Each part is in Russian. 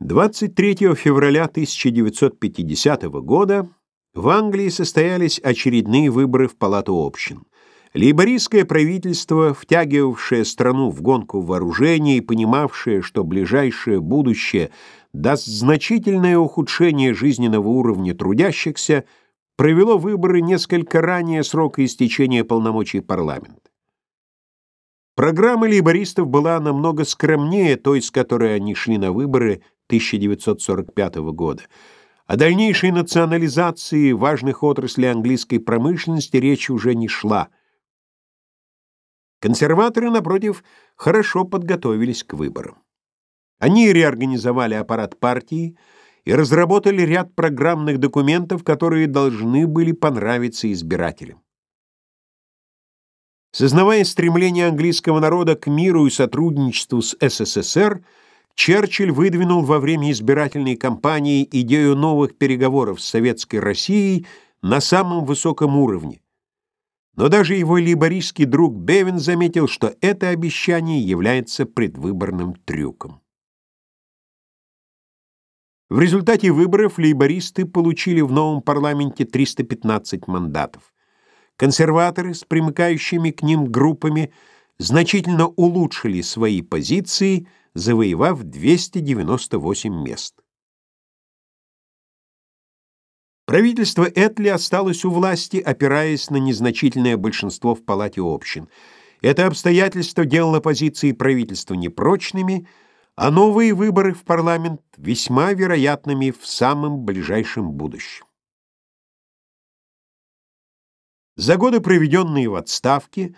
23 февраля 1950 года в Англии состоялись очередные выборы в Палату общин. Лейбористское правительство, втягивавшее страну в гонку вооружений и понимавшее, что ближайшее будущее даст значительное ухудшение жизненного уровня трудящихся, провело выборы несколько ранее срока истечения полномочий парламента. Программа лейбористов была намного скромнее той, с которой они шли на выборы 1945 года. О дальнейшей национализации важных отраслей английской промышленности речи уже не шла. Консерваторы, напротив, хорошо подготовились к выборам. Они реорганизовали аппарат партии и разработали ряд программных документов, которые должны были понравиться избирателям. Сознавая стремление английского народа к миру и сотрудничеству с СССР, Черчилль выдвинул во время избирательной кампании идею новых переговоров с Советской Россией на самом высоком уровне. Но даже его лейбористский друг Бевин заметил, что это обещание является предвыборным трюком. В результате выборов лейбористы получили в новом парламенте 315 мандатов. Консерваторы с примыкающими к ним группами значительно улучшили свои позиции – завоевав 298 мест. Правительство Этли осталось у власти, опираясь на незначительное большинство в палате общин. Это обстоятельство делало позиции правительства непрочными, а новые выборы в парламент весьма вероятными в самом ближайшем будущем. За годы, проведенные в отставке,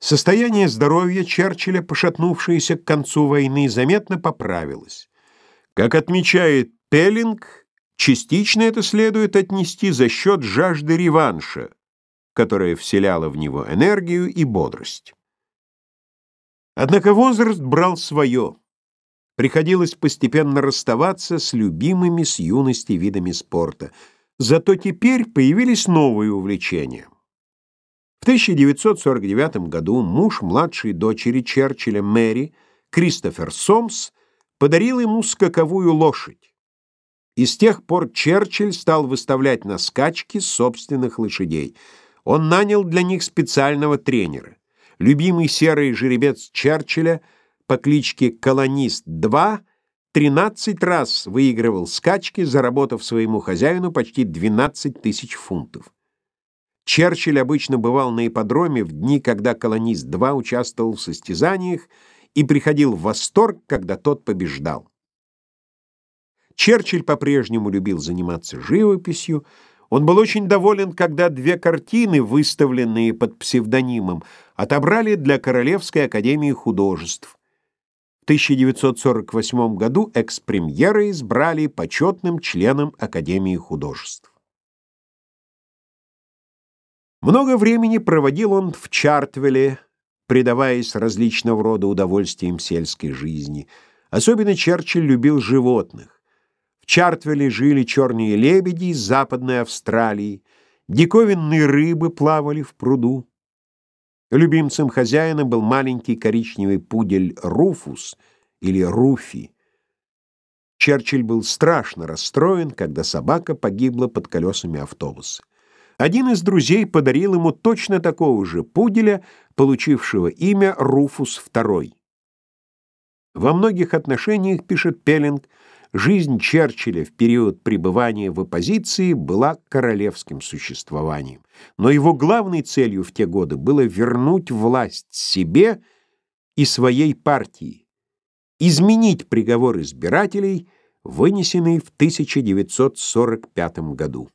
Состояние здоровья Черчилля, пошатнувшееся к концу войны, заметно поправилось. Как отмечает Пеллинг, частично это следует отнести за счет жажды реванша, которая вселяла в него энергию и бодрость. Однако возраст брал свое. Приходилось постепенно расставаться с любимыми с юности видами спорта. Зато теперь появились новые увлечения. В 1949 году муж младшей дочери Черчилля Мэри, Кристофер Сомс, подарил ему скаковую лошадь. И с тех пор Черчилль стал выставлять на скачки собственных лошадей. Он нанял для них специального тренера. Любимый серый жеребец Черчилля по кличке Колонист-2 13 раз выигрывал скачки, заработав своему хозяину почти 12 тысяч фунтов. Черчилль обычно бывал на ипподроме в дни, когда колонист-2 участвовал в состязаниях и приходил в восторг, когда тот побеждал. Черчилль по-прежнему любил заниматься живописью. Он был очень доволен, когда две картины, выставленные под псевдонимом, отобрали для Королевской академии художеств. В 1948 году экс-премьеры избрали почетным членом Академии художеств. Много времени проводил он в Чартвеле, предаваясь различного рода удовольствиям сельской жизни. Особенно Черчилль любил животных. В Чартвеле жили черные лебеди из Западной Австралии, диковинные рыбы плавали в пруду. Любимцем хозяина был маленький коричневый пудель Руфус или Руфи. Черчилль был страшно расстроен, когда собака погибла под колесами автобуса. Один из друзей подарил ему точно такого же пуделя, получившего имя Руфус II. Во многих отношениях, пишет Пеллинг, жизнь Черчилля в период пребывания в оппозиции была королевским существованием, но его главной целью в те годы было вернуть власть себе и своей партии, изменить приговор избирателей, вынесенный в 1945 году.